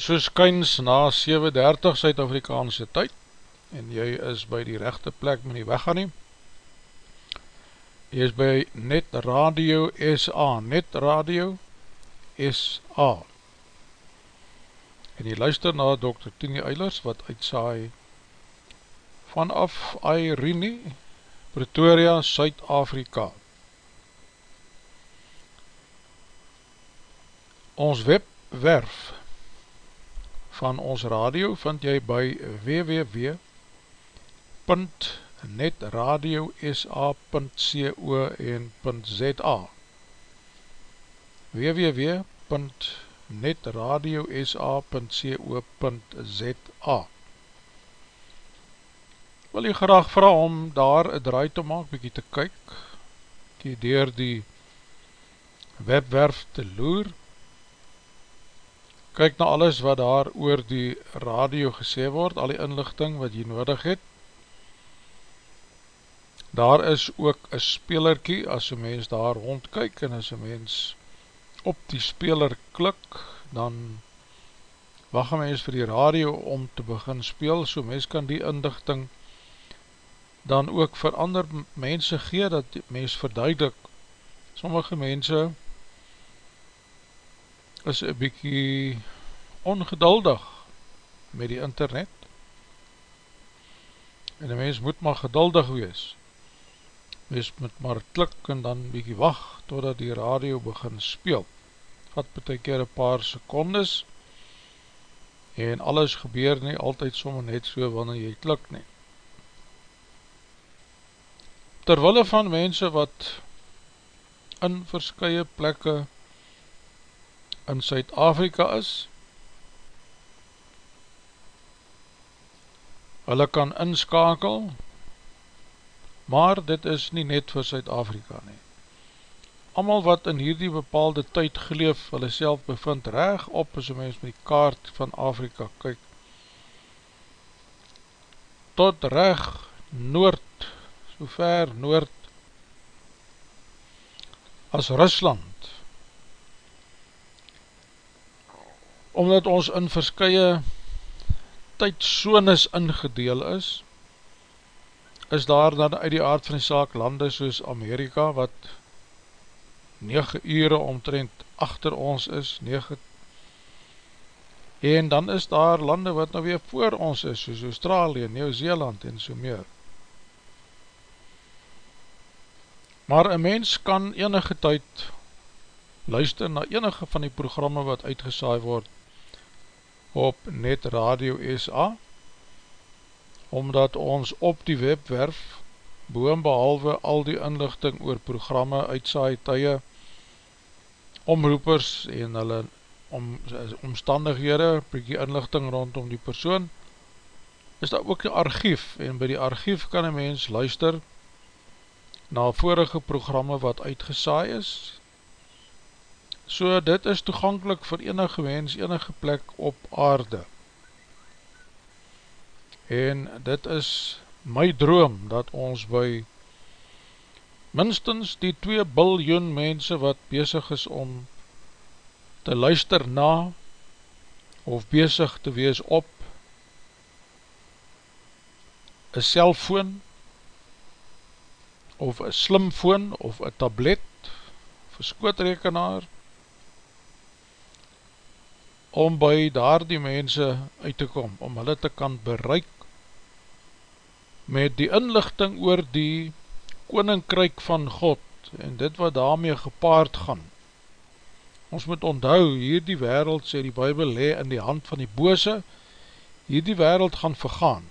is soos kyns na 7.30 Suid-Afrikaanse tyd en jy is by die rechte plek, moet nie weggaan nie. Jy is by Net Radio SA, Net Radio SA. En jy luister na Dr. Tini Eilers wat uitsaai vanaf Airene, Pretoria, Suid-Afrika. Ons webwerf van ons radio vind jy by www.netradiosa.co.za www.netradiosa.co.za Wil jy graag vraag om daar een draai te maak, bykie te kyk, die door die webwerf te loer, kyk na alles wat daar oor die radio gesê word, al die inlichting wat jy nodig het. Daar is ook een spelerkie, as een mens daar rondkyk, en as een mens op die speler klik, dan wacht een mens vir die radio om te begin speel, so mens kan die inlichting dan ook vir ander mense gee, dat mens verduidelik, sommige mense is een bykie ongeduldig met die internet. En die mens moet maar geduldig wees. Mens moet maar klik en dan bykie wacht totdat die radio begin speel. Wat betek keer een paar secondes en alles gebeur nie altyd sommer net so wanneer jy klik nie. Terwille van mense wat in verskye plekke in Suid-Afrika is, hulle kan inskakel, maar dit is nie net vir Suid-Afrika nie. Amal wat in hierdie bepaalde tyd geleef, hulle self bevind reg op, as een mens met die kaart van Afrika kyk, tot reg noord, so ver noord, as Rusland, omdat ons in verskye tydsones ingedeel is, is daar dan uit die aard van die saak lande soos Amerika, wat 9 ure omtrent achter ons is, 9 en dan is daar lande wat nou weer voor ons is, soos Australië, Nieuw-Zeeland en so meer. Maar een mens kan enige tyd luister na enige van die programme wat uitgesaai word op Net Radio SA omdat ons op die webwerf boon behalwe al die inlichting oor programme, uitsaai, tye, omroepers en hulle om, omstandighede, bykie inlichting rondom die persoon, is daar ook die archief en by die archief kan een mens luister na vorige programme wat uitgesaai is, So dit is toegankelijk vir enige mens, enige plek op aarde. En dit is my droom dat ons by minstens die 2 biljoen mense wat bezig is om te luister na of bezig te wees op een cellfoon of een slimfoon of een tablet of een skootrekenaar om by daar die mense uit te kom, om hulle te kan bereik met die inlichting oor die koninkryk van God en dit wat daarmee gepaard gaan. Ons moet onthou, hier die wereld, sê die Bijbel, le in die hand van die bose, hier die wereld gaan vergaan.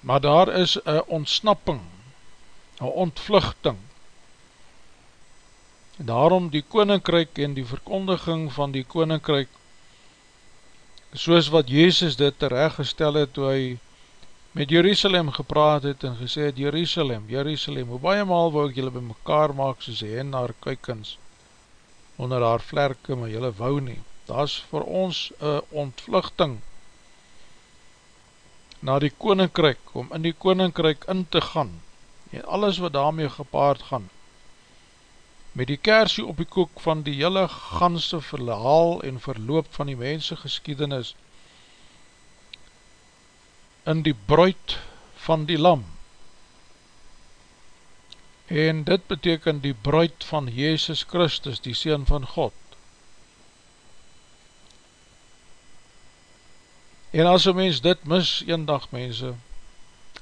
Maar daar is een ontsnapping, een ontvluchting, daarom die koninkryk en die verkondiging van die koninkryk soos wat Jezus dit terechtgestel het toe hy met Jerusalem gepraat het en gesê het Jerusalem, Jerusalem, hoe baie maal wou ek julle by mekaar maak soos hy en haar kuikens onder haar vlerke, maar julle wou nie. Daar is vir ons een ontvluchting na die koninkryk, om in die koninkryk in te gaan en alles wat daarmee gepaard gaan met die kersie op die koek van die hele ganse verhaal en verloop van die mense geskiedenis in die bruid van die lam. En dit beteken die bruid van Jezus Christus, die Seen van God. En as een mens dit mis, een dag mense,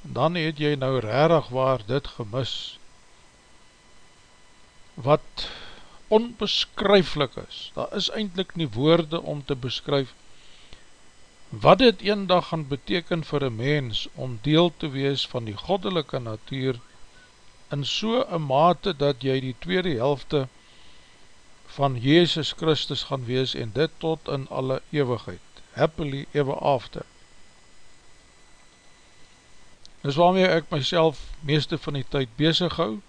dan het jy nou rarig waar dit gemis, wat onbeskryflik is. Daar is eindelijk nie woorde om te beskryf wat dit een dag gaan beteken vir een mens om deel te wees van die goddelike natuur in so een mate dat jy die tweede helfte van Jezus Christus gaan wees en dit tot in alle eeuwigheid, happily ever after. Dis waarmee ek myself meeste van die tyd bezig hou,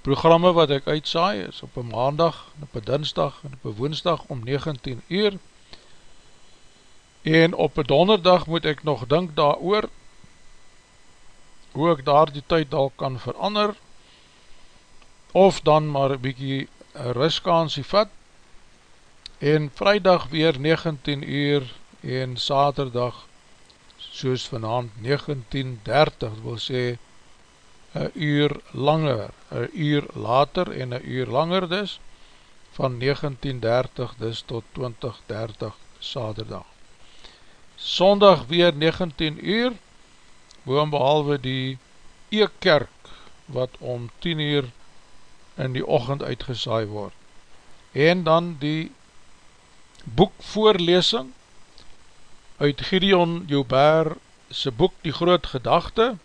programme wat ek uitsaai is op een maandag, op een dinsdag en op een woensdag om 19 uur. En op een donderdag moet ek nog dink daar oor hoe ek daar die tyd al kan verander of dan maar een bykie riskansie vat. En vrijdag weer 19 uur en saterdag soos vanavond 19.30 wil sê een uur langer, een uur later en een uur langer dus, van 1930 dus tot 2030 saterdag. Sondag weer 19 uur, boom behalwe die Eekkerk, wat om 10 uur in die ochend uitgesaai word. En dan die boekvoorlesing uit Gideon Joubert sy boek Die Groot Gedachte,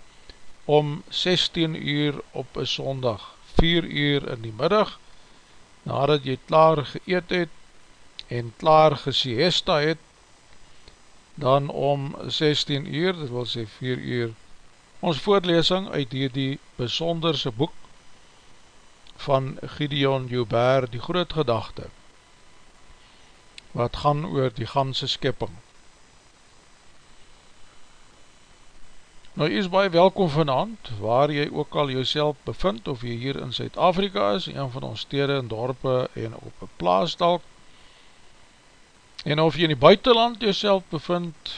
om 16 uur op een sondag, 4 uur in die middag, nadat jy klaar geëet het en klaar gesiesta het, dan om 16 uur, dit wil sê 4 uur, ons voorlesing uit die, die besonderse boek van Gideon Joubert, die groot gedachte, wat gaan oor die ganse skepping. Nou, jy is baie welkom vanavond, waar jy ook al jouself bevind, of jy hier in Zuid-Afrika is, een van ons stede en dorpe en op een plaasdalk, en of jy in die buitenland jouself bevind,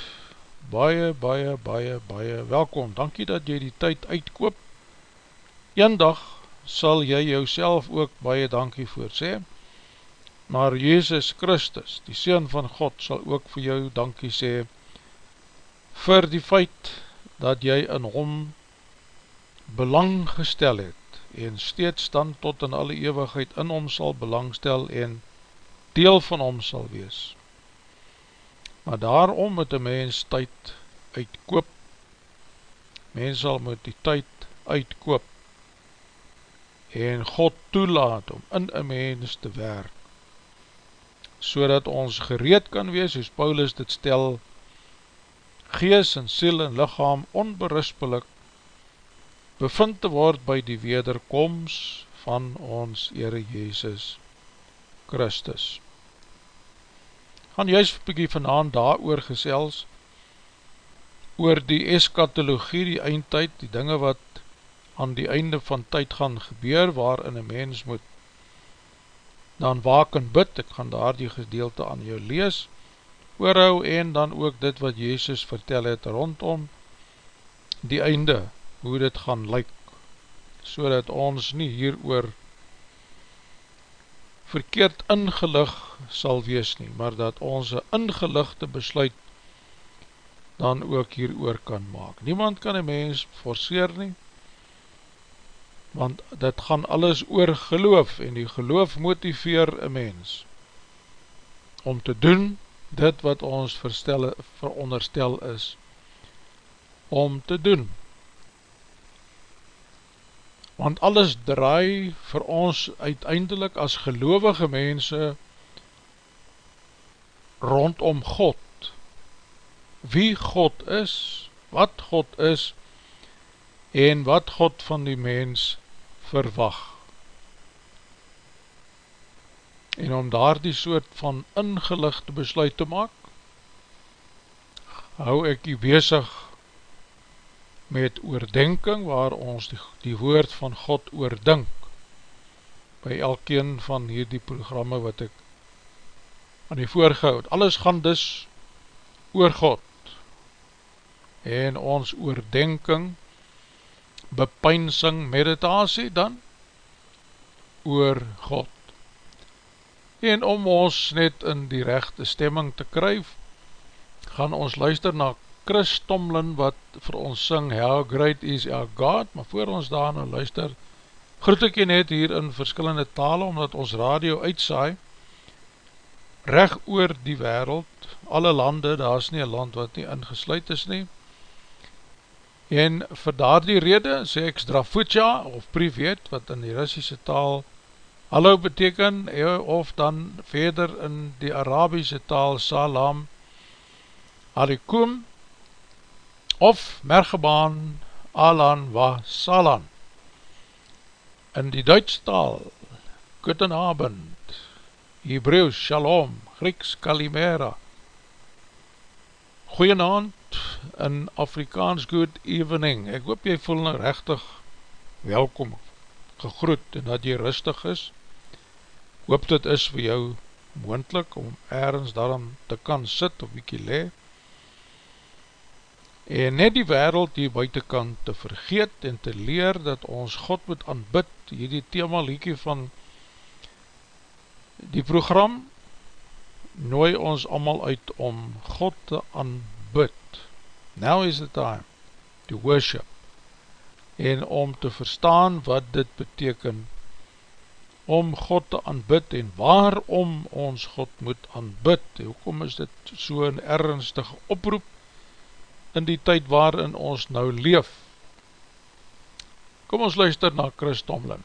baie, baie, baie, baie welkom. Dankie dat jy die tyd uitkoop. Een dag sal jy jouself ook baie dankie voor sê, maar Jezus Christus, die Seen van God, sal ook vir jou dankie sê, vir die feit, dat jy in hom belang gestel het en steeds dan tot in alle eeuwigheid in hom sal belangstel en deel van hom sal wees. Maar daarom moet die mens tyd uitkoop, mens sal moet die tyd uitkoop en God toelaat om in een mens te werk, so dat ons gereed kan wees, soos Paulus dit stel, gees en siel en lichaam onberispelik bevind te word by die wederkomst van ons Heere Jezus Christus. Gaan juist bykie vanaan daar oor gesels, oor die eskatologie, die eindtijd, die dinge wat aan die einde van tyd gaan gebeur, waarin een mens moet dan waak en bid, ek gaan daar die gedeelte aan jou lees, oorhou en dan ook dit wat Jezus vertel het rondom die einde, hoe dit gaan lyk, so dat ons nie hier oor verkeerd ingelig sal wees nie, maar dat ons een ingelichte besluit dan ook hier oor kan maak. Niemand kan een mens forceer nie, want dit gaan alles oor geloof, en die geloof motiveer een mens om te doen dit wat ons verstel, veronderstel is om te doen. Want alles draai vir ons uiteindelik as gelovige mense rondom God. Wie God is, wat God is en wat God van die mens verwacht en om daar die soort van ingelichte besluit te maak, hou ek die bezig met oordenking waar ons die, die woord van God oordink by elkeen van hierdie programme wat ek aan die voorgehoud. Alles gaan dus oor God en ons oordenking, bepeinsing, meditasie dan oor God en om ons net in die rechte stemming te kryf, gaan ons luister na Chris Tomlin wat vir ons syng How Great Is Our God, maar voor ons daarna luister, groet ek jy net hier in verskillende tale, omdat ons radio uitsaai, reg oor die wereld, alle lande, daar is nie een land wat nie ingesluid is nie, en vir daar die rede, sê ek Strafutja, of privet, wat in die Russische taal hallo beteken, of dan verder in die Arabische taal salam, alikum, of mergebaan, alan wa salan, in die Duits taal, Goedenabend, Hebrews Shalom, Grieks Kalimera, Goeienaand, in Afrikaans Good Evening, ek hoop jy voel nou rechtig welkom, gegroet, en dat jy rustig is, hoop dit is vir jou moendlik, om ergens daarom te kan sit, of bykie le, en net die wereld hier buitenkant te vergeet en te leer dat ons God moet aanbid, hierdie thema liekie van die program, nooi ons allemaal uit om God te aanbid. Now is the time to worship en om te verstaan wat dit beteken om God te aanbid en waarom ons God moet aanbid. Hoekom is dit so een ernstige oproep in die tyd waarin ons nou leef. Kom ons luister na Chris Tomlin.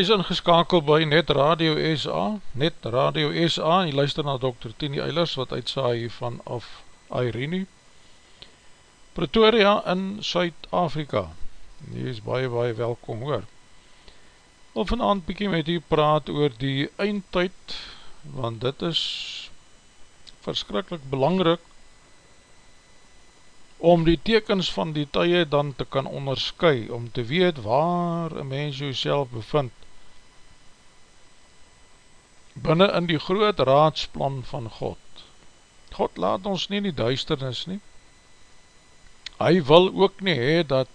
Is ingeskakeld by Net Radio SA, Net Radio SA, en jy luister na Dr. Tini Eilers, wat uitsaai hiervan af Irene, Pretoria in Suid-Afrika. Jy is baie, baie welkom hoor. Wil vanavond bykie met u praat oor die eindtijd, want dit is verskrikkelijk belangrik om die tekens van die tye dan te kan onderskui, om te weet waar een mens jouself bevind, binnen in die groot raadsplan van God. God laat ons nie die duisternis nie, hy wil ook nie hee dat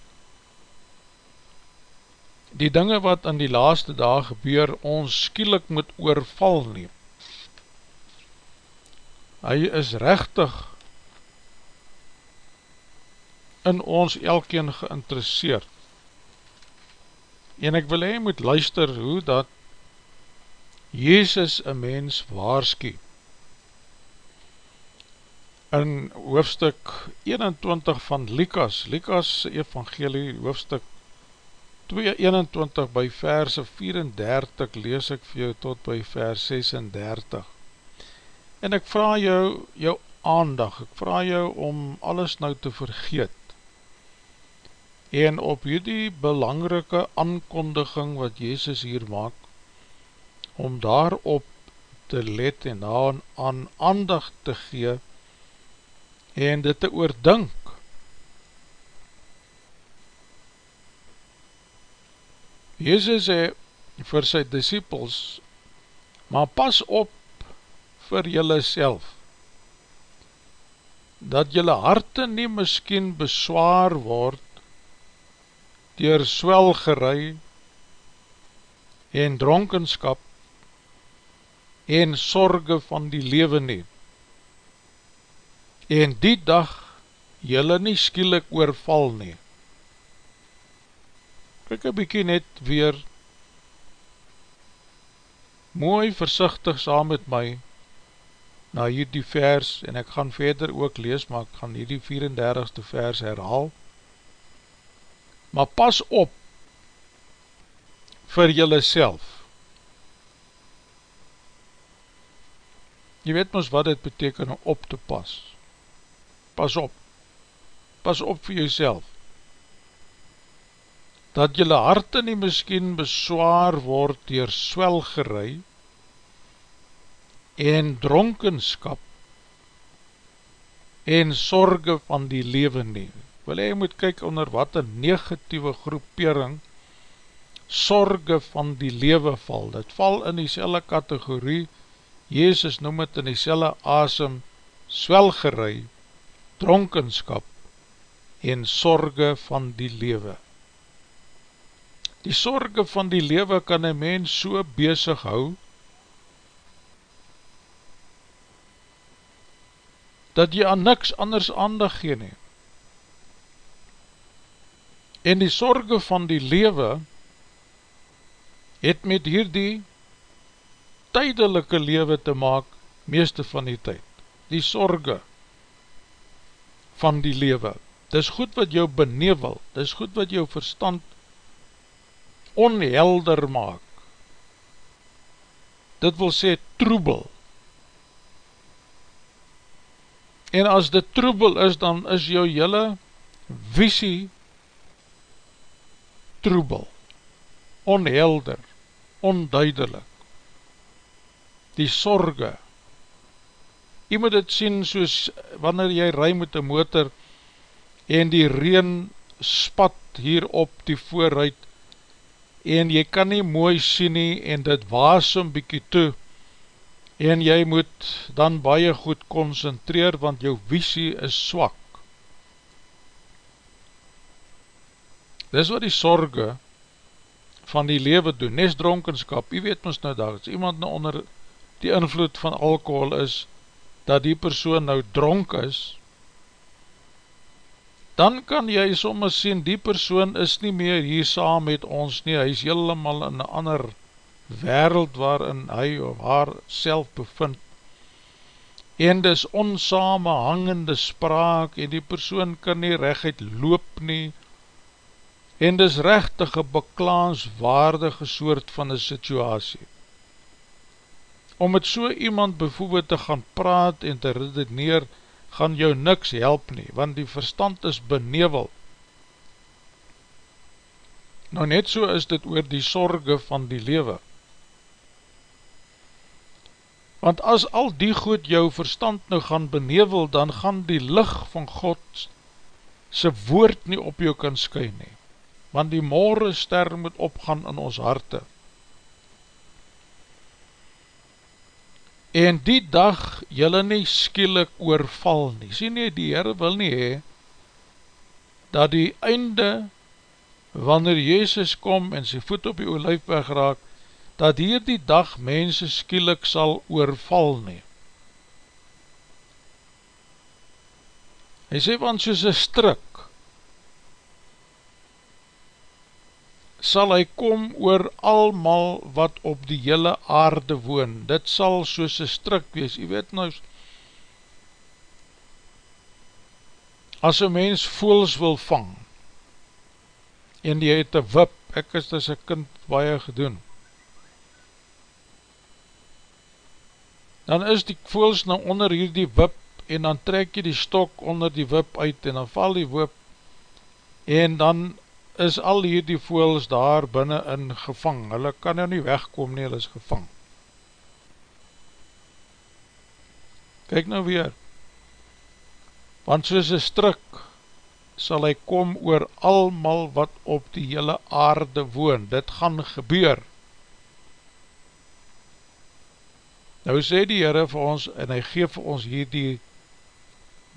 die dinge wat in die laaste dag gebeur, ons skielik moet oorval neem. Hy is rechtig in ons elkeen geïnteresseerd. En ek wil hy moet luister hoe dat Jezus een mens waarski. In hoofstuk 21 van Likas, Likas evangelie hoofstuk 221 by verse 34 lees ek vir jou tot by vers 36. En ek vraag jou, jou aandag, ek vraag jou om alles nou te vergeet en op hierdie belangrike aankondiging wat Jezus hier maak, om daarop te let en aan, aan aandag te gee en dit te oordink. Jezus sê vir sy disciples, maar pas op vir jylle self, dat jylle harte nie miskien beswaar word dier swelgerei en dronkenskap en sorge van die lewe nie. En die dag jylle nie skielik oorval nie. Kijk een bykie net weer mooi versichtig saam met my na hierdie vers en ek gaan verder ook lees, maar ek gaan hierdie 34ste vers herhaal maar pas op vir jylle self. Jy weet ons wat dit beteken om op te pas. Pas op. Pas op vir jyself. Dat jylle harte nie miskien beswaar word dier swelgerei en dronkenskap en sorge van die leven neem wil hy moet kyk onder wat een negatieve groepering sorge van die lewe val. Dit val in die selle kategorie, Jezus noem het in die selle asem, swelgerei, dronkenskap en sorge van die lewe. Die sorge van die lewe kan een mens so bezig hou, dat jy aan niks anders aandag gee neem en die sorge van die lewe het met hierdie tydelike lewe te maak meeste van die tyd. Die sorge van die lewe. Dis goed wat jou benevel, dis goed wat jou verstand onhelder maak. Dit wil sê troebel. En as dit troebel is, dan is jou jylle visie troebel, onhelder, onduidelik, die sorge, jy moet het sien soos wanneer jy rij met die motor en die reen spat hier op die vooruit en jy kan nie mooi sien nie en dit waas een bykie toe en jy moet dan baie goed concentreer want jou visie is swak. Dis wat die sorge van die lewe doen, nes dronkenskap, jy weet ons nou daar, as iemand nou onder die invloed van alcohol is, dat die persoon nou dronk is, dan kan jy soms sien, die persoon is nie meer hier saam met ons nie, hy is helemaal in een ander wereld waarin hy of haar self bevind, en dis onsamenhangende spraak, en die persoon kan nie recht loop nie, En dis rechtige beklaanswaardige soort van een situasie. Om met so iemand bijvoorbeeld te gaan praat en te redeneer, gaan jou niks help nie, want die verstand is benevel. Nou net so is dit oor die sorge van die lewe. Want as al die goed jou verstand nou gaan benevel, dan gaan die licht van God sy woord nie op jou kan skyn nie. Want die morgenster moet opgaan in ons harte. En die dag jylle nie skielik oorval nie. Sien nie, die Heere wil nie hee, dat die einde, wanneer Jezus kom en sy voet op die olijfweg raak, dat hier die dag mense skielik sal oorval nie. Hy sê, want soos een strik, sal hy kom oor almal wat op die hele aarde woon. Dit sal soos een strik wees. Jy weet nou, as een mens voels wil vang, en die het een wip, ek is dus een kind baie gedoen, dan is die voels nou onder hier die wip en dan trek jy die stok onder die wip uit en dan val die wip en dan is al hier die voels daar binnen in gevang, hulle kan nou nie wegkom nie, hulle is gevang. Kijk nou weer, want soos een strik sal hy kom oor almal wat op die hele aarde woon, dit gaan gebeur, Nou sê die Heere vir ons, en hy geef vir ons hier die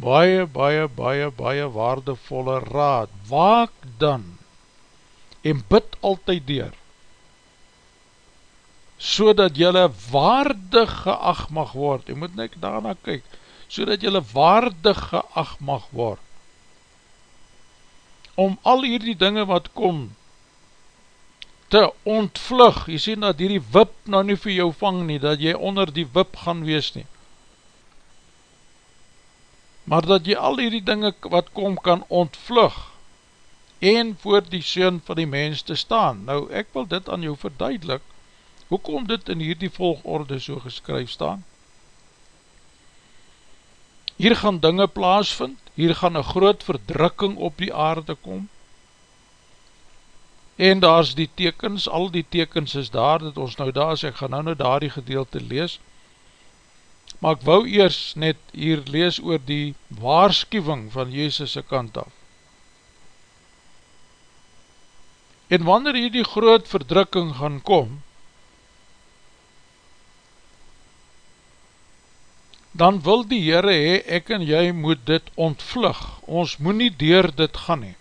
baie, baie, baie, baie waardevolle raad. Waak dan, en bid altyd dier, so dat jylle waardig geacht mag word, jy moet net daarna kyk, so dat jylle waardig geacht mag word, om al hierdie dinge wat kom, te ontvlug, jy sê dat hierdie wip nou nie vir jou vang nie, dat jy onder die wip gaan wees nie, maar dat jy al hierdie dinge wat kom kan ontvlug, en voor die Seun van die mens te staan. Nou, ek wil dit aan jou verduidelik, hoekom dit in hierdie volgorde so geskryf staan? Hier gaan dinge plaasvind, hier gaan een groot verdrukking op die aarde kom, en daar is die tekens, al die tekens is daar, dat ons nou daar is, ek gaan nou nou daar die gedeelte lees, maar ek wou eers net hier lees oor die waarschuwing van Jezus' kant af. En wanneer hier die groot verdrukking gaan kom, dan wil die Heere hee, ek en jy moet dit ontvlug, ons moet nie deur dit gaan hee.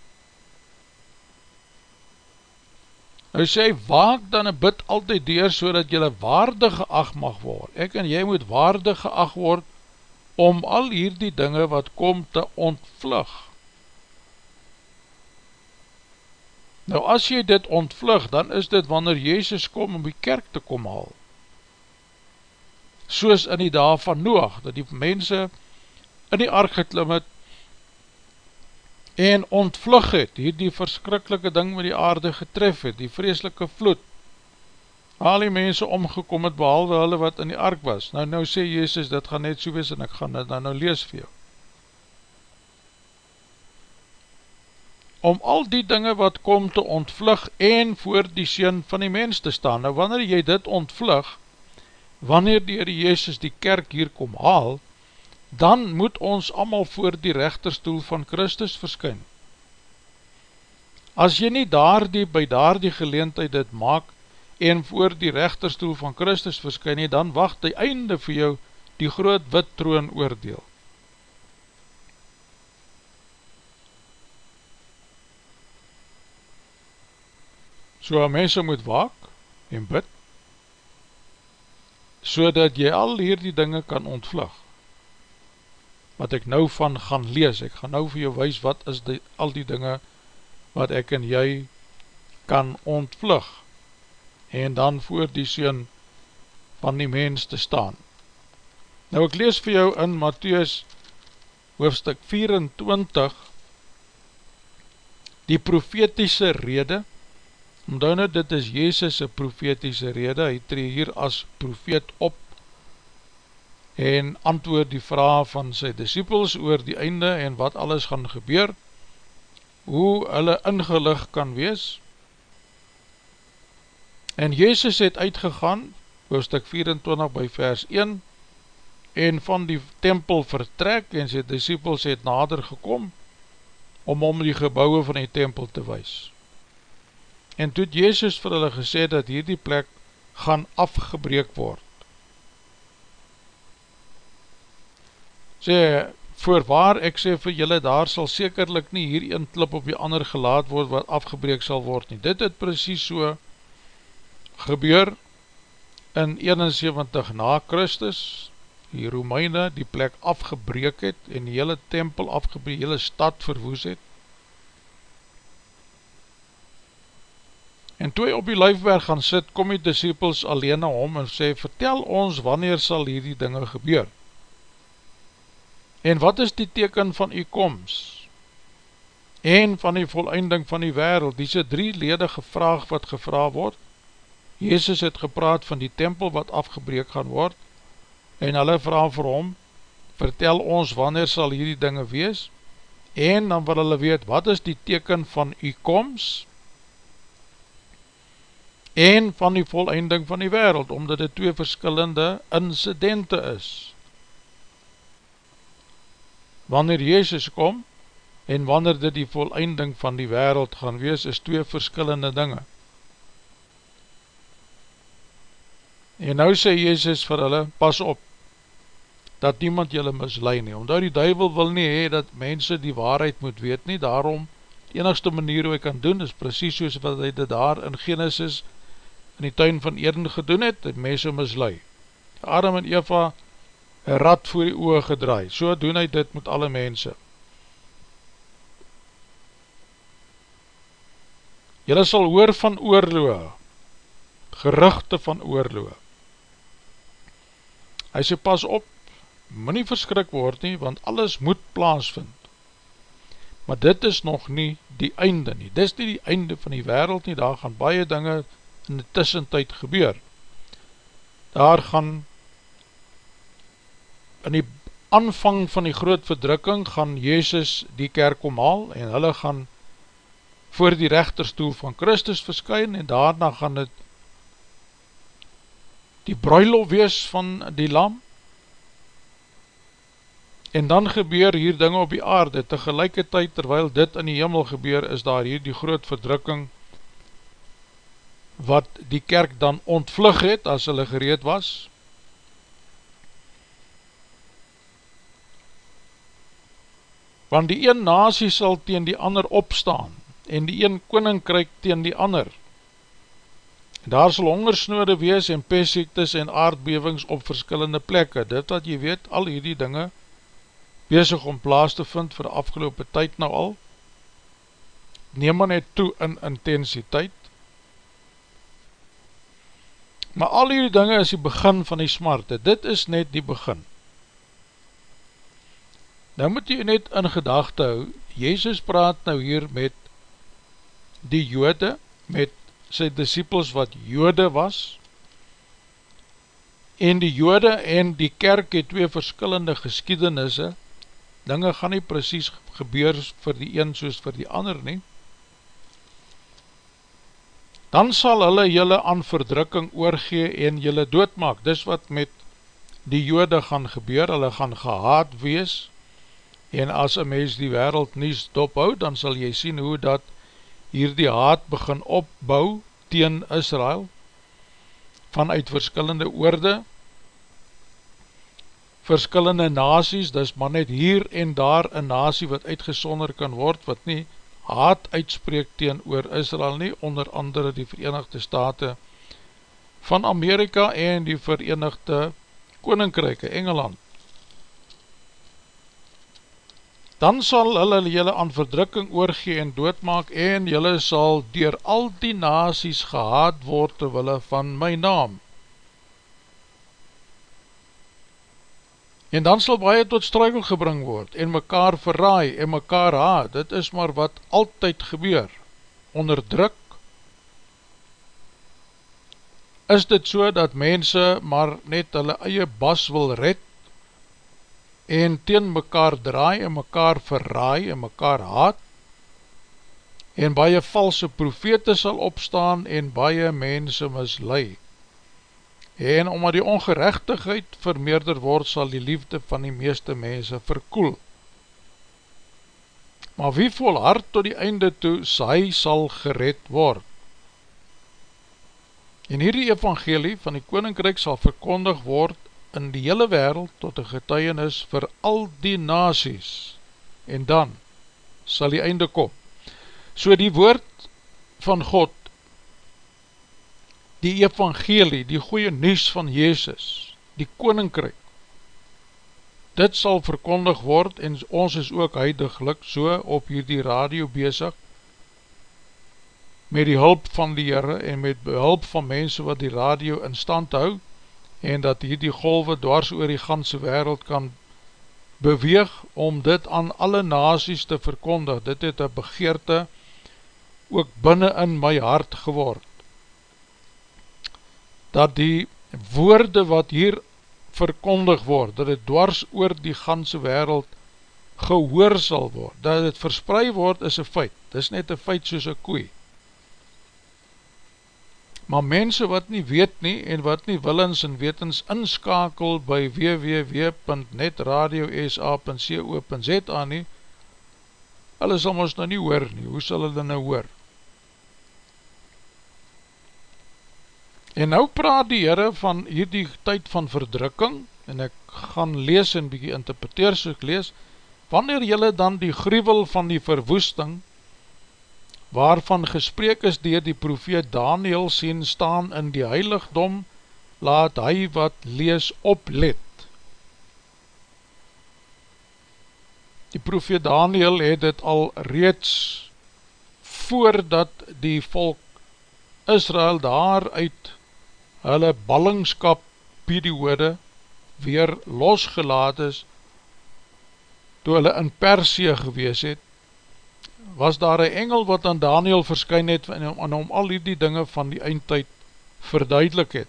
Nou sê, waak dan en bid altyd deur, so dat jylle waardig geacht mag word. Ek en jy moet waardig geacht word, om al hierdie dinge wat kom te ontvlug. Nou as jy dit ontvlug, dan is dit wanneer Jezus kom om die kerk te kom haal. Soos in die dag van Noach, dat die mense in die ark geklim het, en ontvlug het, hier die verskrikkelike ding met die aarde getref het, die vreselike vloed, al die mense omgekom het, behalwe hulle wat in die ark was. Nou, nou sê Jezus, dit gaan net so wees, en ek gaan dit nou, nou lees vir jou. Om al die dinge wat kom te ontvlug, en voor die Seen van die mens te staan. Nou, wanneer jy dit ontvlug, wanneer die Heer Jezus die kerk hier kom haal, dan moet ons allemaal voor die rechterstoel van Christus verskyn. As jy nie daar die, by daar die geleentheid dit maak, en voor die rechterstoel van Christus verskyn nie, dan wacht die einde vir jou die groot wit troon oordeel. So mense moet waak en bid, so dat jy al hier die dinge kan ontvlug wat ek nou van gaan lees, ek gaan nou vir jou wees wat is die, al die dinge wat ek en jy kan ontvlug en dan voor die Seen van die mens te staan. Nou ek lees vir jou in Matthäus hoofstuk 24 die profetiese rede, omdat nou dit is Jezus' profetiese rede, hy tree hier as profeet op, en antwoord die vraag van sy disciples oor die einde en wat alles gaan gebeur, hoe hulle ingelig kan wees, en Jezus het uitgegaan, hoofdstuk 24 by vers 1, en van die tempel vertrek en sy disciples het nader gekom om om die gebouwe van die tempel te wees. En toe het Jezus vir hulle gesê dat hierdie plek gaan afgebreek word. Sê, voorwaar ek sê vir julle, daar sal sekerlik nie hier een klip op die ander gelaat word wat afgebreek sal word nie. Dit het precies so gebeur in 71 na Christus, die Romeine die plek afgebreek het en die hele tempel afgebreek, die hele stad verwoes het. En toe hy op die lijfberg gaan sit, kom die disciples alleen na hom en sê, vertel ons wanneer sal hierdie dinge gebeur? En wat is die teken van die komst? En van die voleinding van die wereld, die is drie ledige vraag wat gevra word. Jezus het gepraat van die tempel wat afgebreek gaan word, en hulle vraag vir hom, vertel ons wanneer sal hierdie dinge wees, en dan wil hulle weet, wat is die teken van u komst, en van die voleinding van die wereld, omdat dit twee verskillende incidente is. Wanneer Jezus kom, en wanneer dit die voleinding van die wereld gaan wees, is twee verskillende dinge. En nou sê Jezus vir hulle, pas op, dat niemand julle mislui nie, omdat die duivel wil nie hee, dat mense die waarheid moet weet nie, daarom, die enigste manier hoe hy kan doen, is precies soos wat hy dit daar in Genesis, in die tuin van Eden gedoen het, dat mense mislui. Adam en Eva, een rad voor die oog gedraai, so doen hy dit met alle mense. Julle sal hoor van oorloe, geruchte van oorloe. Hy sê pas op, moet nie verskrik word nie, want alles moet plaasvind. Maar dit is nog nie die einde nie, dit is nie die einde van die wereld nie, daar gaan baie dinge in die tussentijd gebeur. Daar gaan in die aanvang van die groot verdrukking gaan Jezus die kerk omhaal en hulle gaan voor die rechterstoel van Christus verskyn en daarna gaan het die bruilof wees van die lam En dan gebeur hier dinge op die aarde, tegelijkertijd terwyl dit in die hemel gebeur, is daar hier die groot verdrukking, wat die kerk dan ontvlug het, as hulle gereed was. Want die een nasie sal teen die ander opstaan, en die een koninkryk teen die ander. Daar sal hongersnoode wees en pessiektes en aardbevings op verskillende plekke. Dit wat jy weet, al hierdie dinge, bezig om plaas te vind vir die afgelopen tyd nou al, neem maar net toe in intensiteit, maar al die dinge is die begin van die smarte, dit is net die begin. Nou moet jy net in gedachte hou, Jezus praat nou hier met die jode, met sy disciples wat jode was, en die jode en die kerk het twee verskillende geskiedenisse, dinge gaan nie precies gebeur vir die een soos vir die ander nie, dan sal hulle jylle aan verdrukking oorgee en jylle doodmaak. Dis wat met die jode gaan gebeur, hulle gaan gehaad wees, en as een mens die wereld nie stop hou, dan sal jy sien hoe dat hier die haad begin opbou teen Israel, vanuit verskillende oorde, verskillende nasies, dis maar net hier en daar een nasie wat uitgesonder kan word, wat nie haat uitspreek teen oor Israel nie, onder andere die Verenigde Staten van Amerika en die Verenigde Koninkryke, Engeland. Dan sal hulle jylle aan verdrukking oorgee en doodmaak en jylle sal dier al die nasies gehaad word terwille van my naam. En dan sal baie tot struikel gebring word, en mekaar verraai, en mekaar haat, dit is maar wat altyd gebeur, onder druk, is dit so dat mense maar net hulle eie bas wil red, en teen mekaar draai, en mekaar verraai, en mekaar haat, en baie valse profete sal opstaan, en baie mense mislui, en omdat die ongerechtigheid vermeerder word, sal die liefde van die meeste mense verkoel. Maar wie volhard tot die einde toe, sy sal gered word. En hierdie evangelie van die koninkryk sal verkondig word in die hele wereld tot een getuienis vir al die nasies. En dan sal die einde kom. So die woord van God die evangelie, die goeie nieuws van Jezus, die koninkryk, dit sal verkondig word en ons is ook huidiglik so op hierdie radio bezig met die hulp van die Heere en met hulp van mense wat die radio in stand hou en dat hierdie golwe dwars oor die ganse wereld kan beweeg om dit aan alle nazies te verkondig. Dit het een begeerte ook binnen in my hart geword dat die woorde wat hier verkondig word, dat het dwars oor die ganse wereld gehoor sal word, dat het verspreid word is een feit, dit is net een feit soos een koei. Maar mense wat nie weet nie en wat nie willens en wetens inskakel by www.netradiosa.co.za nie, hulle sal ons nou nie hoor nie, hoe sal hulle nou hoor? En nou praat die Heere van hierdie tyd van verdrukking, en ek gaan lees en bykie interpreteer so ek lees, wanneer jylle dan die gruwel van die verwoesting, waarvan gespreek is dier die profeet Daniel sien staan in die heiligdom, laat hy wat lees oplet. Die profeet Daniel het het al reeds voordat die volk Israel daar uit hulle ballingskap periode weer losgelaat is toe hulle in Persie gewees het was daar een engel wat aan Daniel verskyn het en om, en om al die dinge van die eindtijd verduidelik het.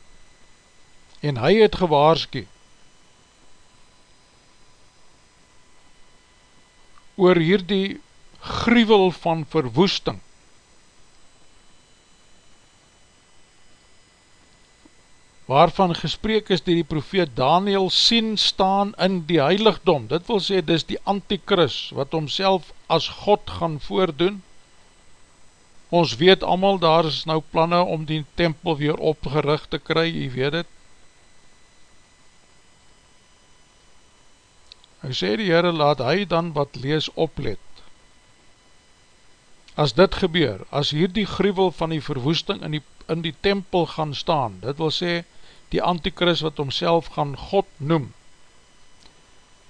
En hy het gewaarski oor hierdie gruwel van verwoesting waarvan gespreek is die die profeet Daniel sien staan in die heiligdom. Dit wil sê, dis die antikris wat homself as God gaan voordoen. Ons weet allemaal, daar is nou planne om die tempel weer opgerig te kry, jy weet het. Hy sê die Heere, laat hy dan wat lees oplet. As dit gebeur, as hier die gruwel van die verwoesting in die, in die tempel gaan staan, dit wil sê, die antikris wat homself gaan God noem.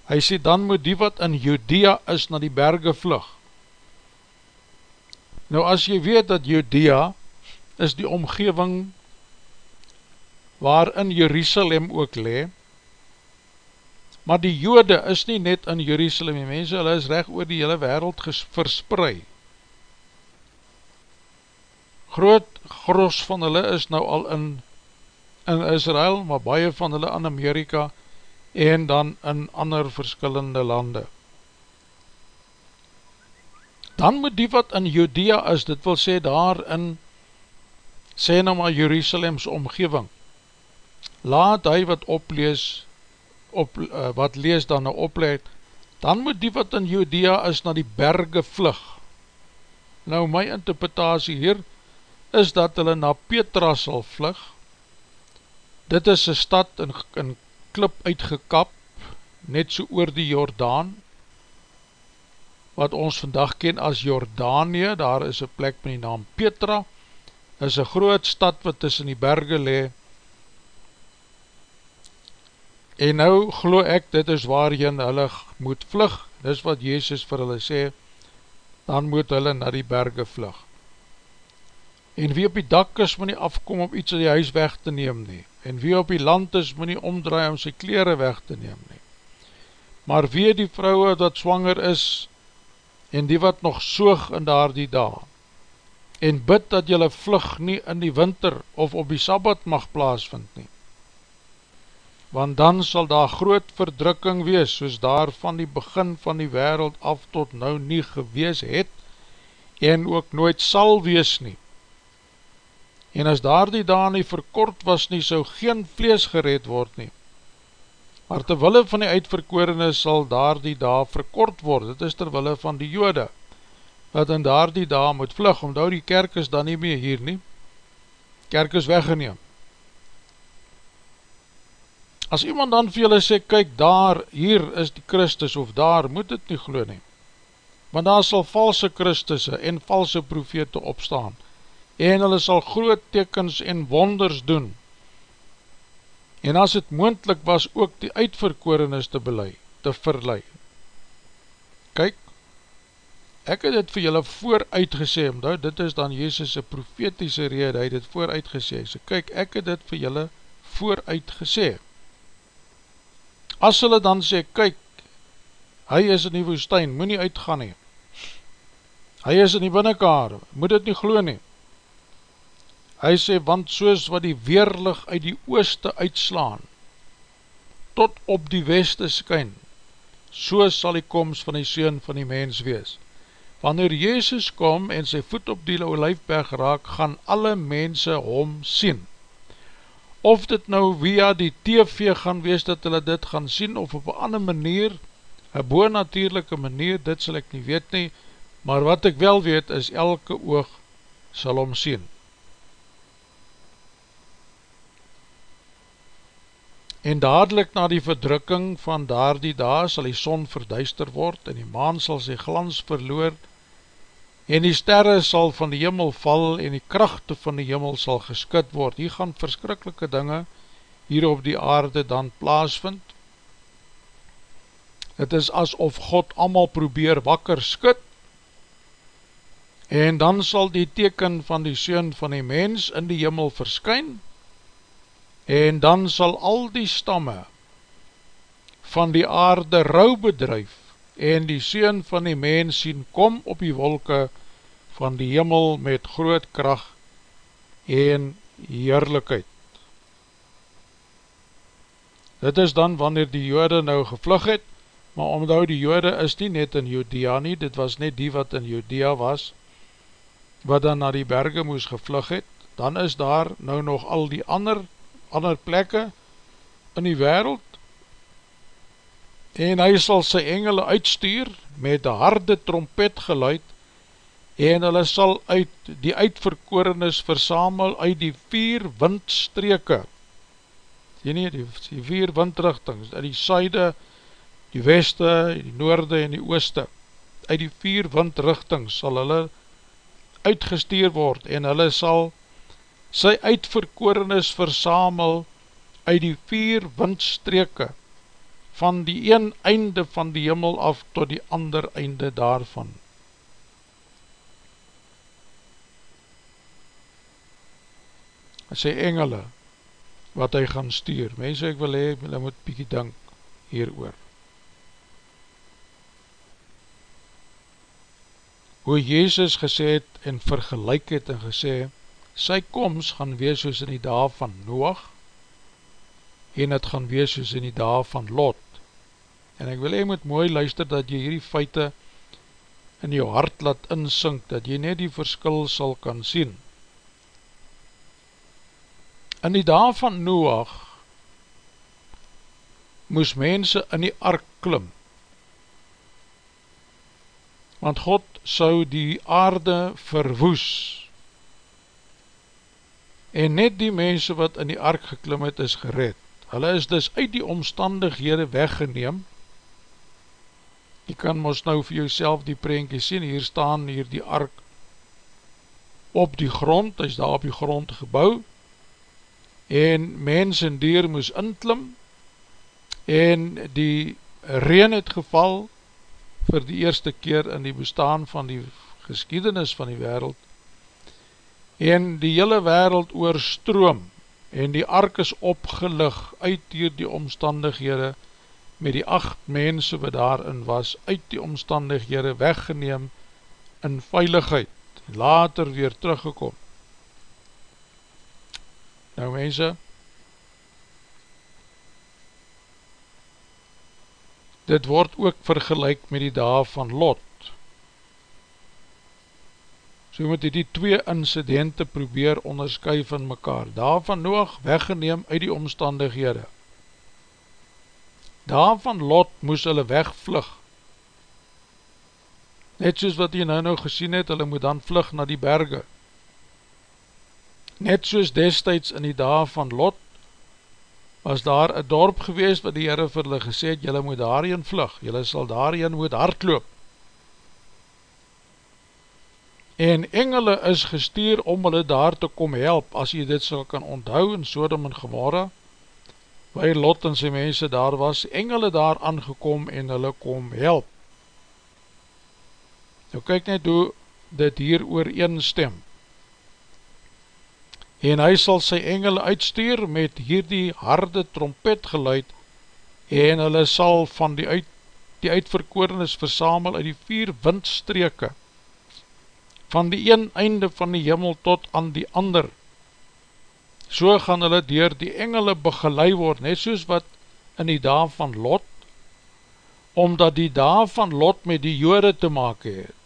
Hy sê, dan moet die wat in Judea is na die berge vlug. Nou as jy weet dat Judea is die omgeving waarin Jerusalem ook le, maar die jode is nie net in Jerusalem, die mense, hulle is recht oor die hele wereld verspreid. Groot gros van hulle is nou al in in Israel, maar baie van hulle in Amerika en dan in ander verskillende lande. Dan moet die wat in Judea is, dit wil sê daar in, sê nou maar Jerusalems omgeving, laat hy wat oplees, op, uh, wat lees dan nou opleid, dan moet die wat in Judea is na die berge vlug. Nou my interpretatie hier, is dat hulle na Petra sal vlug, Dit is een stad in, in klip uitgekap, net so oor die Jordaan, wat ons vandag ken as Jordanië, daar is een plek met die naam Petra, is een groot stad wat tussen die berge le, en nou glo ek, dit is waar jy hulle moet vlug, dis wat Jezus vir hulle sê, dan moet hulle na die berge vlug. En wie op die dak is, moet nie afkom om iets in die huis weg te neem nie en wie op die land is, moet nie omdraai om sy kleren weg te neem nie. maar wee die vrouwe wat swanger is, en die wat nog soog in daar die dag, en bid dat jylle vlug nie in die winter of op die sabbat mag plaasvind nie. Want dan sal daar groot verdrukking wees, soos daar van die begin van die wereld af tot nou nie gewees het, en ook nooit sal wees nie. En as daar die daar nie verkort was nie, sou geen vlees gered word nie. Maar terwille van die uitverkorene sal daar die dag verkort word, dit is terwille van die jode, wat in daar die dag moet vlug, omdat die kerk is dan nie meer hier nie, kerk is weggeneem. As iemand dan vir julle sê, kyk daar, hier is die Christus, of daar, moet dit nie glo nie, want daar sal valse Christusse en valse profete opstaan, en hulle sal groot tekens en wonders doen, en as het moendlik was ook die uitverkorenis te belei, te verlei. Kyk, ek het dit vir julle vooruit gesê, omdat dit is dan Jezus' profetiese rede, hy het dit vooruit gesê, so kyk, ek het dit vir julle vooruit gesê. As hulle dan sê, kyk, hy is in die woestijn, moet nie uitgaan nie, hy is in die binnenkaar, moet dit nie glo nie, Hy sê, want soos wat die weerlig uit die ooste uitslaan, tot op die weste skyn, so sal die komst van die Seun van die mens wees. Wanneer Jezus kom en sy voet op die olijfberg raak, gaan alle mense hom sien. Of dit nou via die TV gaan wees dat hulle dit gaan sien, of op een ander manier, een boonatuurlijke manier, dit sal ek nie weet nie, maar wat ek wel weet is, elke oog sal hom sien. En dadelijk na die verdrukking van daar die dag sal die son verduister word en die maan sal sy glans verloor en die sterre sal van die jimmel val en die krachte van die jimmel sal geskid word. Hier gaan verskrikkelike dinge hier op die aarde dan plaasvind. Het is asof God allemaal probeer wakker skid en dan sal die teken van die Seun van die mens in die jimmel verskyn en dan sal al die stamme van die aarde rouw bedrijf en die Seun van die mens sien kom op die wolke van die hemel met groot kracht en heerlijkheid. Dit is dan wanneer die jode nou gevlug het, maar omdat die jode is nie net in Judea nie, dit was net die wat in Judea was, wat dan na die berge moes gevlug het, dan is daar nou nog al die ander ander plekke in die wereld en hy sal sy engele uitstuur met harde trompet geluid en hulle sal uit die uitverkorenis versamel uit die vier windstreke. Sien nie, die, die vier windrichtings uit die syde, die weste, die noorde en die ooste. Uit die vier windrichtings sal hulle uitgestuur word en hulle sal sy uitverkorenis versamel uit die vier windstreke van die een einde van die hemel af tot die ander einde daarvan. Sy engele wat hy gaan stuur, mense ek wil hee, hulle moet bykie dink hier oor. Hoe Jezus gesê het en vergelijk het en gesê het, sy komst gaan wees soos in die dag van Noach en het gaan wees soos in die dag van Lot. En ek wil jy moet mooi luister dat jy hierdie feite in jou hart laat insink, dat jy net die verskil sal kan sien. In die dag van Noach moes mense in die ark klim, want God sou die aarde verwoes, en net die mense wat in die ark geklim het is gered. Hulle is dus uit die omstandighede weggeneem. Jy kan ons nou vir jouself die prentje sien, hier staan hier die ark op die grond, hy is daar op die grond gebouw, en mens en dier moes inklim, en die reen het geval vir die eerste keer in die bestaan van die geskiedenis van die wereld, en die hele wereld oorstroom en die ark is opgelig uit hier die omstandighede met die acht mense wat daarin was, uit die omstandighede weggeneem in veiligheid, later weer teruggekom. Nou mense, dit word ook vergelijk met die dag van Lot. So moet jy die twee incidente probeer onderskui van mekaar. Daar van Noach weggeneem uit die omstandighede. Daar van Lot moes hulle wegvlug. Net soos wat jy nou nou gesien het, hulle moet dan vlug na die berge. Net soos destijds in die dag van Lot, was daar een dorp gewees wat die Heere vir hulle gesê het, julle moet daarin vlug, julle sal daarin moet hardloop. En engele is gestuur om hulle daar te kom help, as jy dit sal kan onthou in Sodom en Gomorra, waar Lot en sy mense daar was, engele daar aangekom en hulle kom help. Nou kyk net hoe dit hier oor een stem en hy sal sy engel uitstuur met hierdie harde trompet geluid en hulle sal van die, uit, die uitverkorenis versamel uit die vier windstreke van die een einde van die hemel tot aan die ander so gaan hulle dier die engele begeleid word net soos wat in die dag van Lot omdat die dag van Lot met die jode te maak het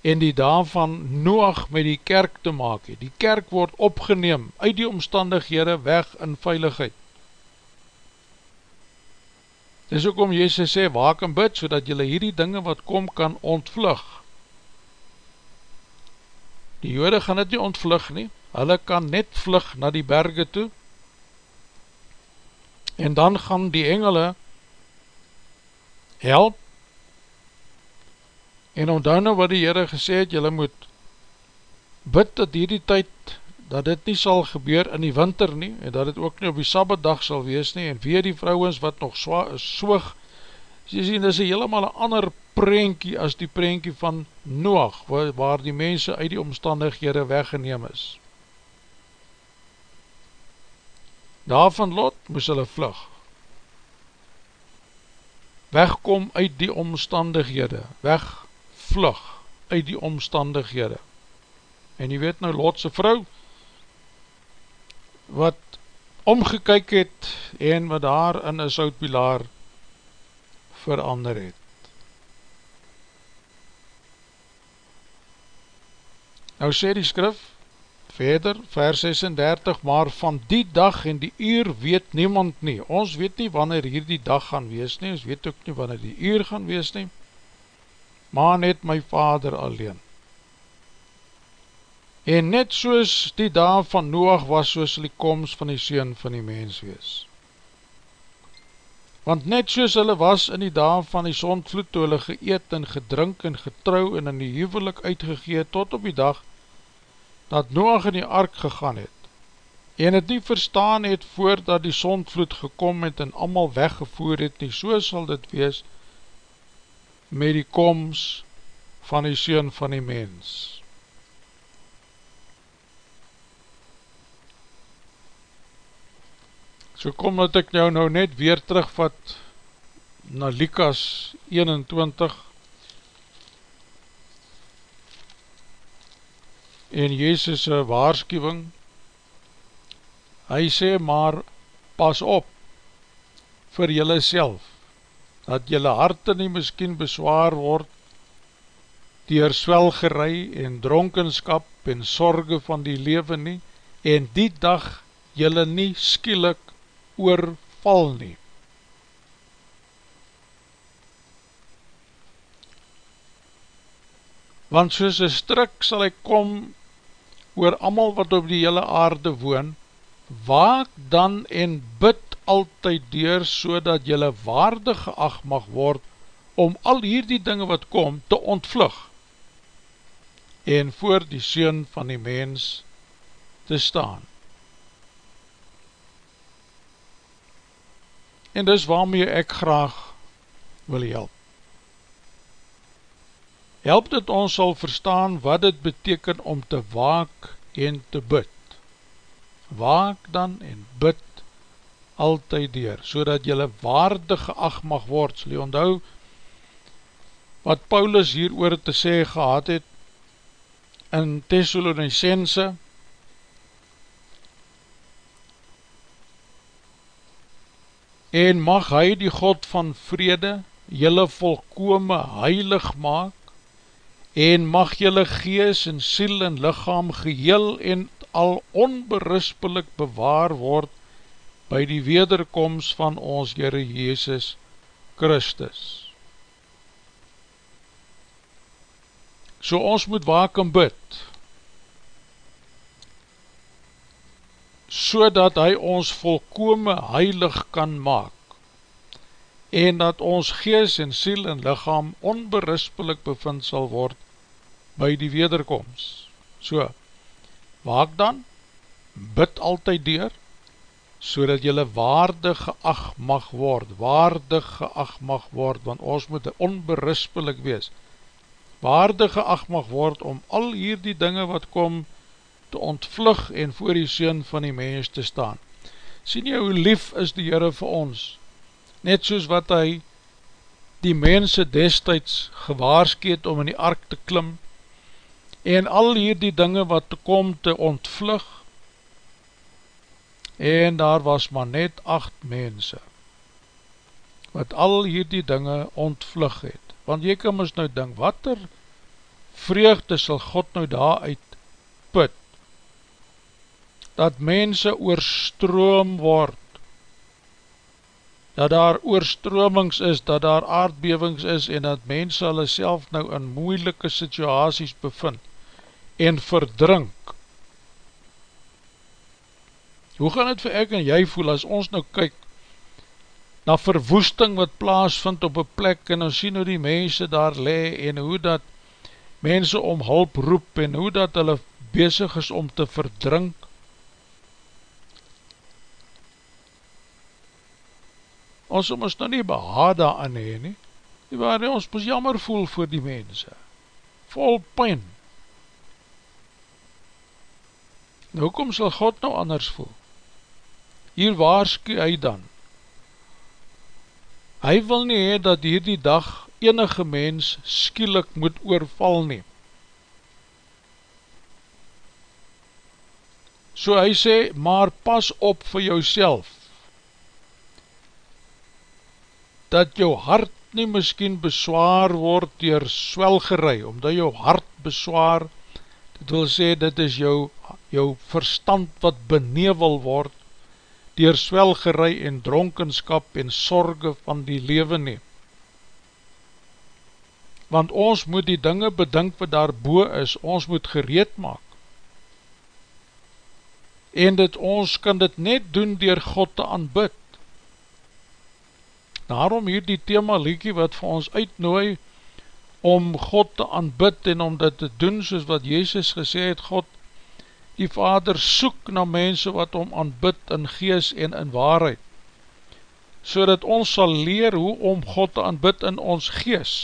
en die dag van Noach met die kerk te maak het. Die kerk word opgeneem uit die omstandighede weg in veiligheid. Dis ook om Jezus sê, waak en bid, so dat jylle hierdie dinge wat kom kan ontvlug. Die jode gaan dit nie ontvlug nie, hulle kan net vlug na die berge toe, en dan gaan die engele help. En onthou nou wat die Heere gesê het, jylle moet bid dat hierdie tyd, dat dit nie sal gebeur in die winter nie, en dat dit ook nie op die sabbatdag sal wees nie, en weer die vrouwens wat nog soog, jy sien, dit is helemaal een ander prentjie as die prentjie van Noach, waar, die mense uit die omstandighede weggeneem is. Daarvan lot moes hulle vlug, wegkom uit die omstandighede, weg vlug uit die omstandighede. En jy weet nou Lotse vrou, wat omgekyk het en wat daar in een soutpilaar verander het. Nou sê die skrif, verder, vers 36, maar van die dag en die uur weet niemand nie. Ons weet nie wanneer hier die dag gaan wees nie, ons weet ook nie wanneer die uur gaan wees nie, maar net my vader alleen. En net soos die dag van Noach was, soos die komst van die Seen van die mens wees. Want net soos hulle was in die dag van die zondvloed, toe hulle geëet en gedrink en getrou en in die huwelik uitgegeet tot op die dag, dat Noach in die ark gegaan het, en het nie verstaan het voordat die zondvloed gekom het en allemaal weggevoer het nie, so sal dit wees, met die koms van die Seun van die mens. So kom dat ek jou nou net weer terugvat na Likas 21 en Jezus' waarschuwing hy sê maar pas op vir jylle self dat jylle harte nie miskien beswaar word dier swelgerei en dronkenskap en sorge van die leven nie, en die dag jylle nie skielik oorval nie. Want soos een strik sal ek kom oor amal wat op die hele aarde woon, waak dan en bid altyd deur so dat jylle waardig geacht mag word om al hierdie dinge wat kom te ontvlug en voor die Seun van die mens te staan. En dis waarmee ek graag wil help. Help dit ons sal verstaan wat dit beteken om te waak en te bid. Waak dan en bid altyd deur, so dat jylle waardig geacht mag word, sal jy onthou wat Paulus hier oor te sê gehad het in Thessalonicense, en mag hy die God van vrede jylle volkome heilig maak, en mag jylle gees en siel en lichaam geheel en al onberispelik bewaar word by die wederkomst van ons Heere Jezus Christus. So ons moet waak en bid, so dat hy ons volkome heilig kan maak, en dat ons gees en siel en lichaam onberispelik bevind sal word by die wederkomst. So, waak dan, bid altyd deur, so dat jylle waardig geacht mag word, waardig geacht mag word, want ons moet onberispelik wees, waardig geacht mag word om al hier die dinge wat kom te ontvlug en voor die Seen van die mens te staan. Sien jy hoe lief is die Heere vir ons, net soos wat hy die mense destijds gewaarskeet om in die ark te klim en al hier die dinge wat te kom te ontvlug en daar was maar net acht mense wat al hier die dinge ontvlug het. Want jy kan ons nou dink, wat er vreugde sal God nou daar uit put, dat mense oorstroom word, dat daar oorstromings is, dat daar aardbevings is, en dat mense hulle self nou in moeilike situaties bevind, en verdrink. Hoe gaan het vir ek en jy voel, as ons nou kyk, na verwoesting wat plaas vind op een plek en ons sien hoe die mense daar le en hoe dat mense om hulp roep en hoe dat hulle bezig is om te verdrink. Ons om ons nou nie behada aan heen nie, die waar ons moes jammer voel voor die mense, vol pijn. Nou kom sal God nou anders voel? Hier waarskie hy dan, Hy wil nie hee dat hierdie dag enige mens skielik moet oorval neem. So hy sê, maar pas op vir jouself, dat jou hart nie miskien beswaar word dier swelgerei, omdat jou hart beswaar, dit wil sê, dit is jou, jou verstand wat benevel word, dier swelgerei en dronkenskap en sorge van die leven neem. Want ons moet die dinge bedink wat daar boe is, ons moet gereed maak. En dit ons kan dit net doen dier God te aanbid. Daarom hier die thema liekie wat vir ons uitnooi om God te aanbid en om dit te doen soos wat Jezus gesê het, God die Vader soek na mense wat om aanbid in gees en in waarheid, so dat ons sal leer hoe om God te aanbid in ons gees,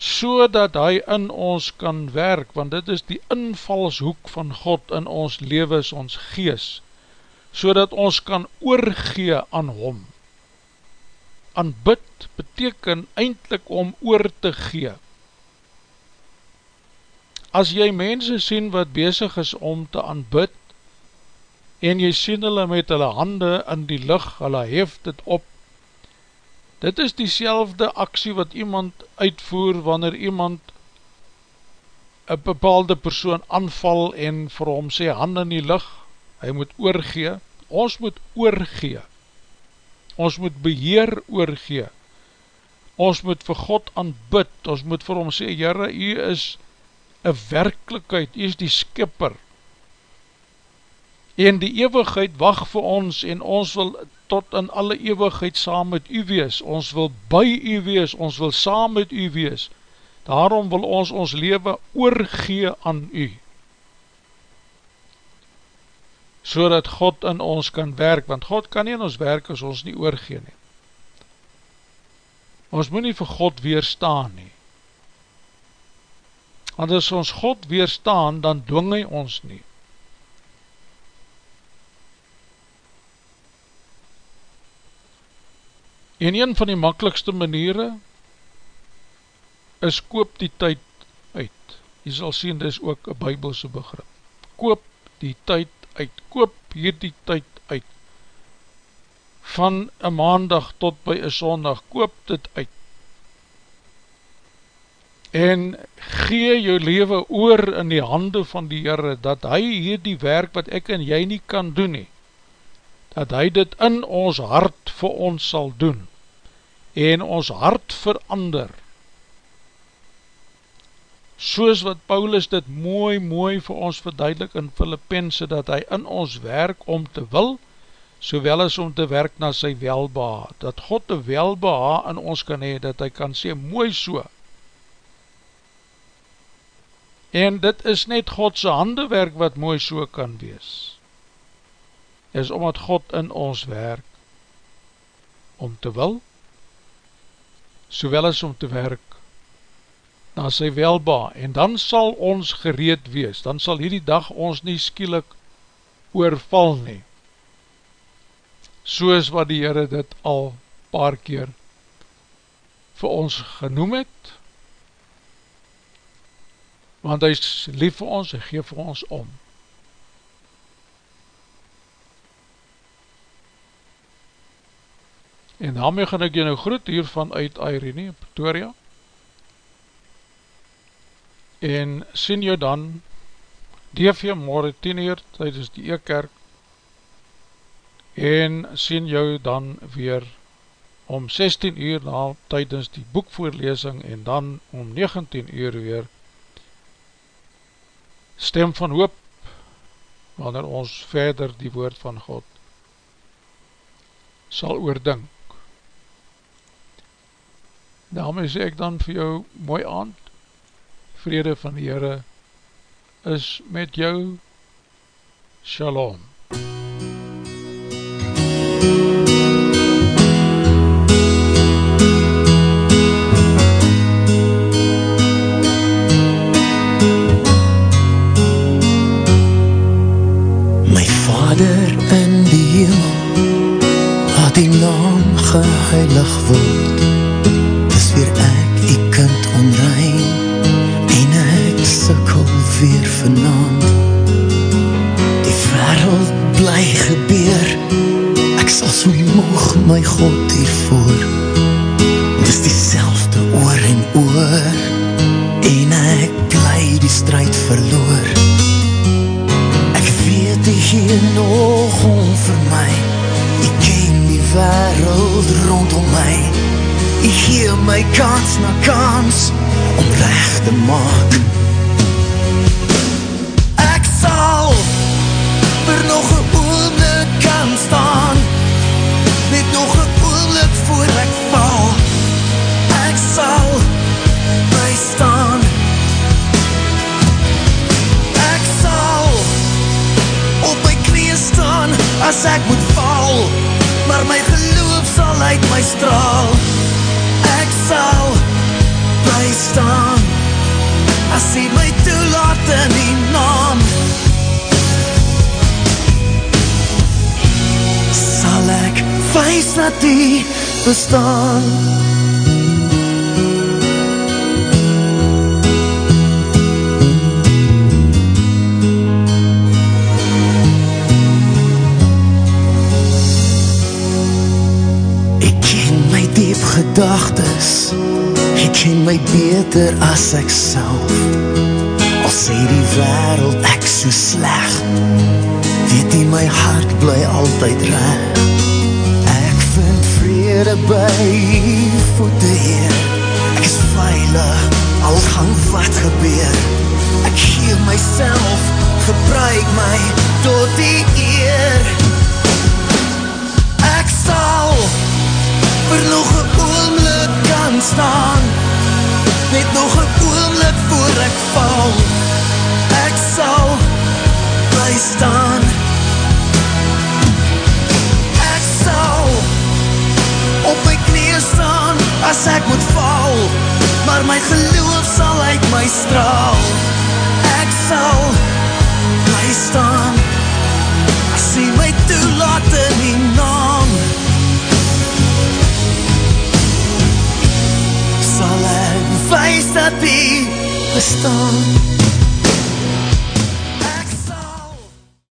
so dat hy in ons kan werk, want dit is die invalshoek van God in ons lewens, ons gees, so dat ons kan oorgee aan hom. Aanbid beteken eindelijk om oor te gee, as jy mense sien wat bezig is om te aanbid, en jy sien hulle met hulle hande in die licht, hulle heft het op, dit is die aksie wat iemand uitvoer wanneer iemand een bepaalde persoon aanval en vir hom sê hand in die licht, hy moet oorgee, ons moet oorgee, ons moet beheer oorgee, ons moet vir God aanbid, ons moet vir hom sê, jyre, jy is een werkelijkheid, jy is die skipper, en die eeuwigheid wacht vir ons, en ons wil tot in alle eeuwigheid saam met u wees, ons wil by u wees, ons wil saam met u wees, daarom wil ons ons leven oorgee aan u, so dat God in ons kan werk, want God kan nie in ons werk as ons nie oorgeen nie. Ons moet nie vir God weerstaan nie, want as ons God weerstaan, dan dwing hy ons nie. En een van die makkelijkste maniere is koop die tyd uit. Jy sal sien, dit is ook een bybelse begrip. Koop die tyd uit, koop hier die tyd uit. Van een maandag tot by een sondag, koop dit uit. En gee jou leven oor in die hande van die Heere, dat hy hier die werk wat ek en jy nie kan doen nie, dat hy dit in ons hart vir ons sal doen, en ons hart verander, soos wat Paulus dit mooi, mooi vir ons verduidelik in Filippense, dat hy in ons werk om te wil, sowel as om te werk na sy welbeha, dat God die welbeha in ons kan hee, dat hy kan sê, mooi so, en dit is net Godse handewerk wat mooi so kan wees, is omdat God in ons werk, om te wil, sowel as om te werk, na sy welba, en dan sal ons gereed wees, dan sal hierdie dag ons nie skielik oorval nie, soos wat die Heere dit al paar keer vir ons genoem het, want hy is lief vir ons, hy geef vir ons om. En daarmee gaan ek jy nou groet hier vanuit Irene, Pretoria, en sien jou dan DV morgen 10 uur tydens die Eekkerk en sien jou dan weer om 16 uur na tydens die boekvoorlesing en dan om 19 uur weer stem van hoop wanneer ons verder die woord van God sal oordink. Daarmee sê ek dan vir jou mooi aand vrede van die Heere is met jou. Shalom. My Vader in die hemel Laat die naam geheilig word my God hiervoor. Dis die selfde oor en oor. En ek bly die strijd verloor. Ek weet die hier nog om vir my. Ek ken die wereld rondom my. Ek gee my kans na kans om recht te maak. Ek sal vir nog een oomlik kan staan bestaan. Ek ken my diep gedagtes. Ek ken my beter as ek self. Al sê die wereld ek so sleg Weet die my hart bly altyd Ek vrede by voete heer Ek is veilig, al gaan wat gebeur. Ek gee myself, gebruik my tot die eer. Ek sal vir nog een oomlik kan staan. Net nog een oomlik voor ek val. Ek sal bly staan op my knie staan as ek moet val, maar my geloof sal uit my straal. Ek sal bly staan, as hy my toelaat in die naam. Sal ek wees dat hy bestaan.